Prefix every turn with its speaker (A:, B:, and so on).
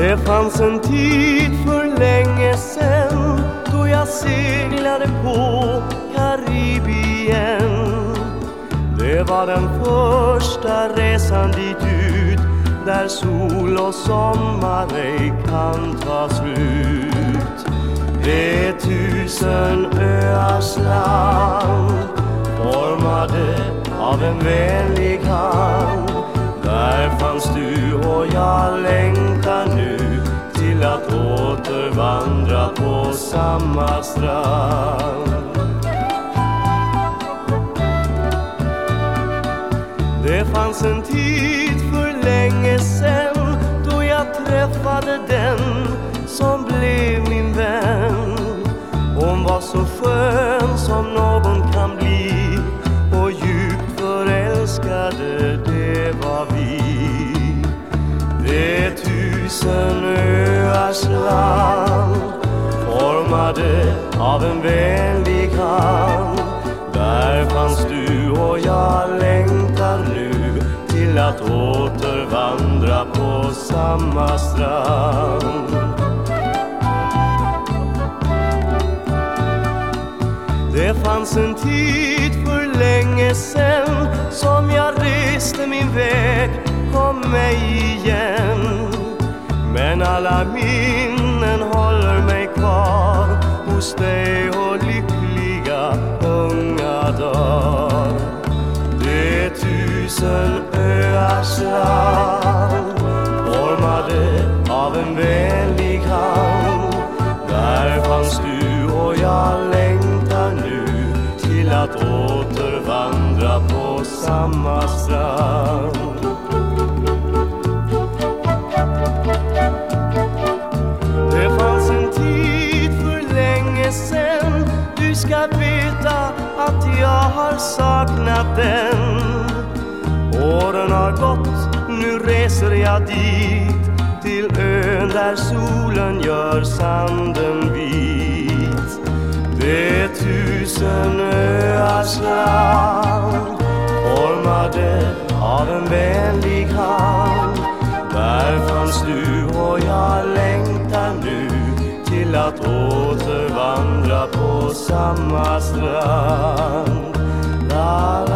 A: Det fanns en tid för länge sen då jag seglade på Karibien. Det var den första resan dit ut där sol och sommar ej kan ta slut. Det är tusen öars land formade av en vänlig hand. Till att återvandra på samma strand. Det fanns en tid för länge sen då jag träffade den som blev min vän. Hon var så skön som någon kan bli och djupt förälskade det var vi. Det är tusen av en vänlig hand. Där fanns du och jag längtar nu till att återvandra på samma strand. Det fanns en tid för länge sen som jag reste min väg, kom mig igen. Men alla minnen hos dig och lyckliga unga dagar. Det är tusen öars land formade av en vänlig hand. Där fanns du och jag längtar nu till att återvandra på samma strand. Ledsen. Du ska veta att jag har saknat den. Åren har gått, nu reser jag dit. Till ön där solen gör sanden vit. Det är tusen öars land återvandra på samma strand. La,